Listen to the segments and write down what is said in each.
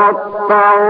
فتقطعوا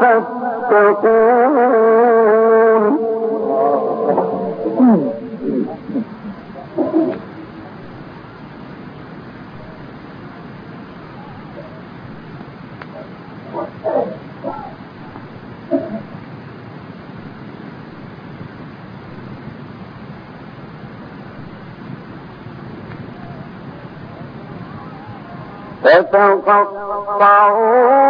فتقطعوا أمرهم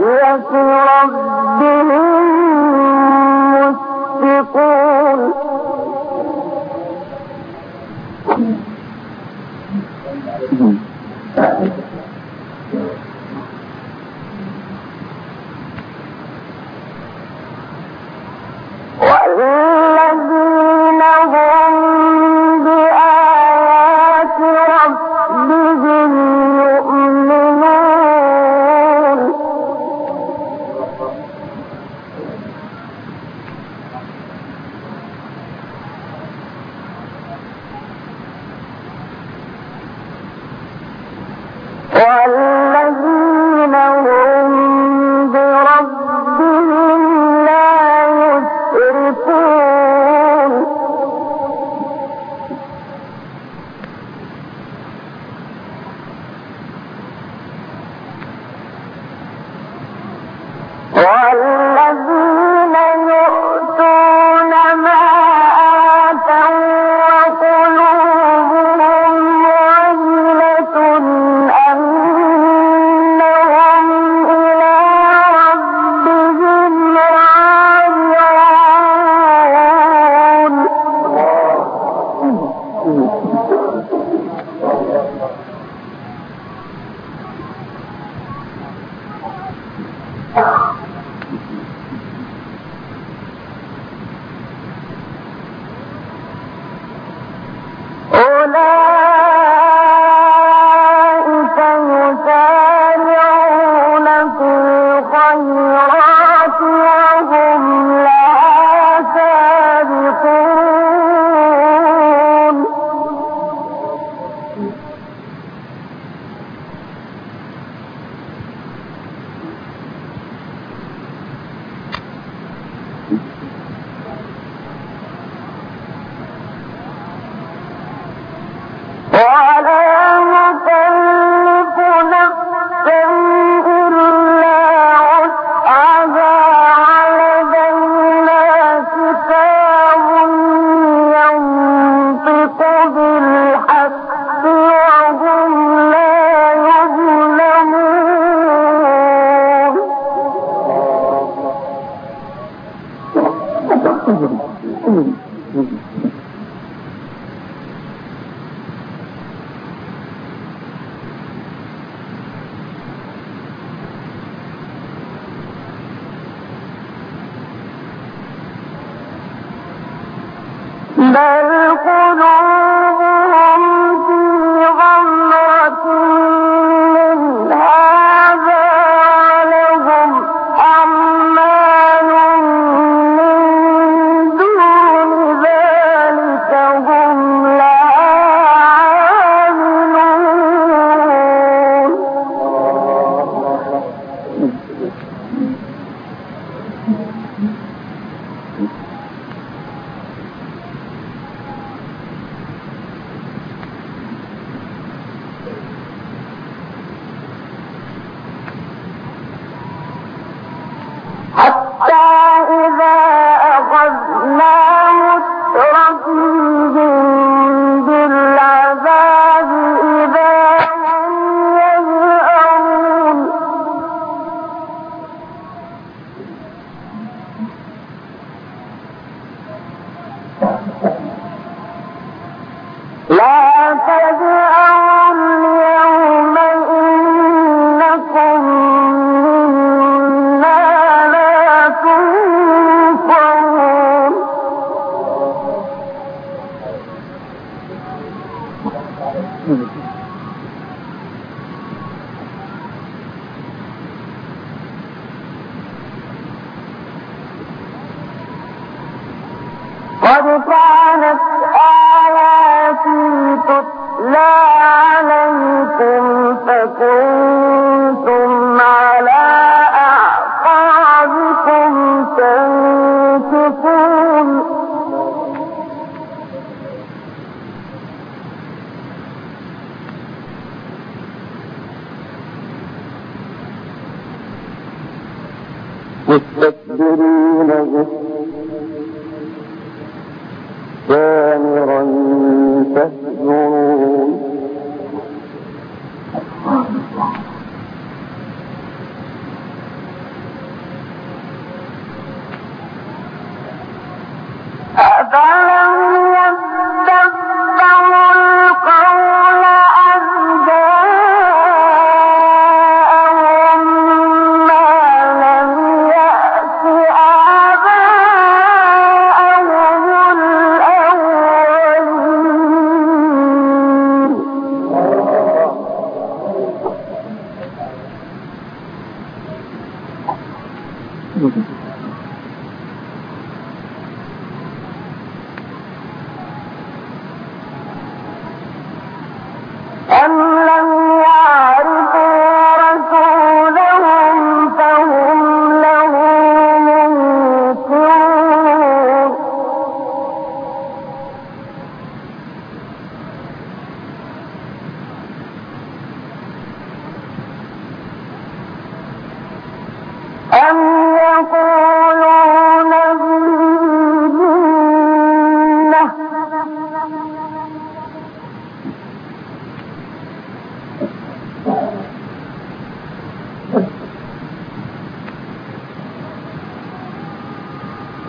وعصية ربهم مشفقون بل قلوب القرآن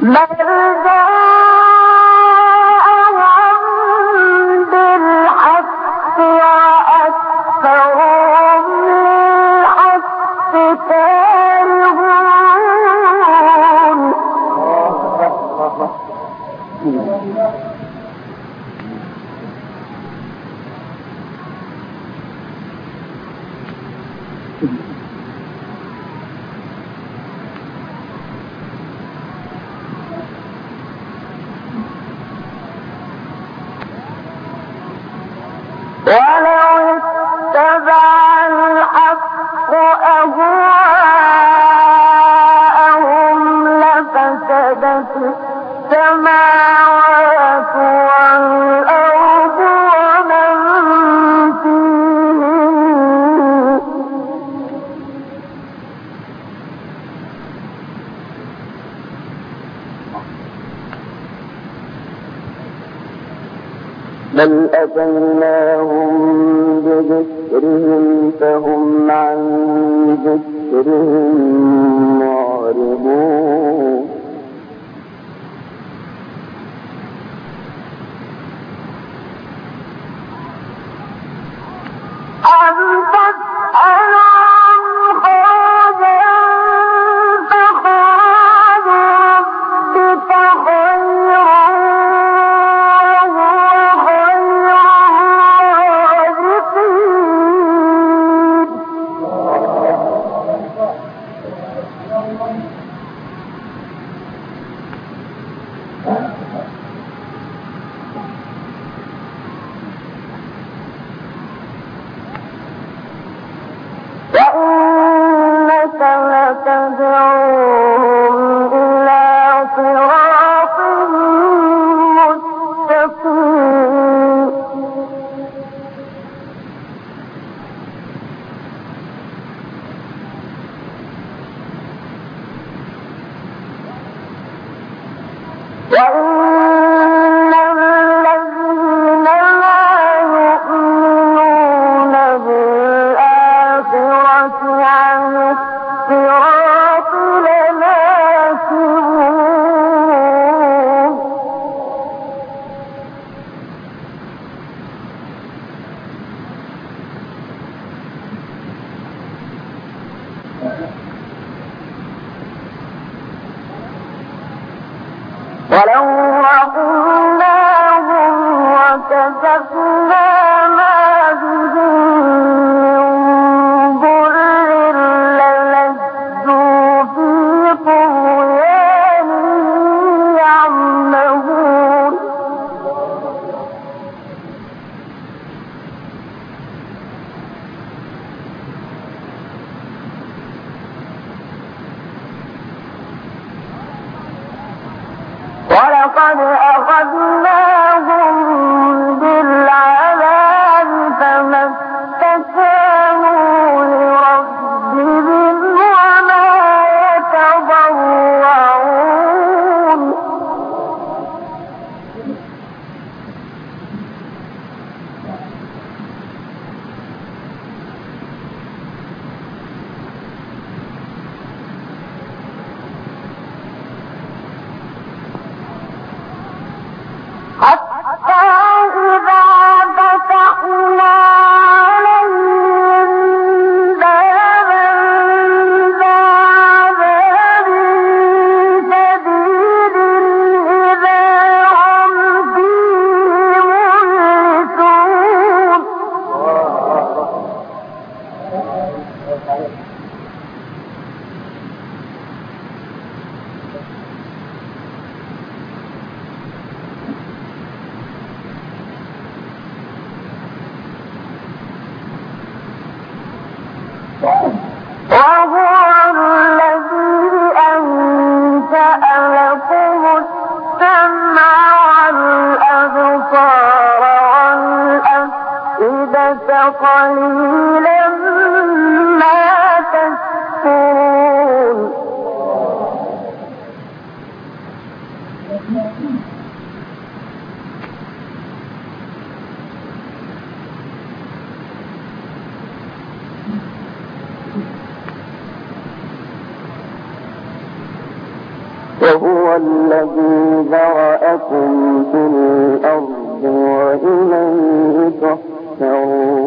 مَرْضَى بل أتيناهم بذكرهم فهم عن ذكرهم Why إنا به تتراءى الأفئدة قليلا ما تذكرون وهو الذي ذرأكم في الأرض وإليه تحشرون.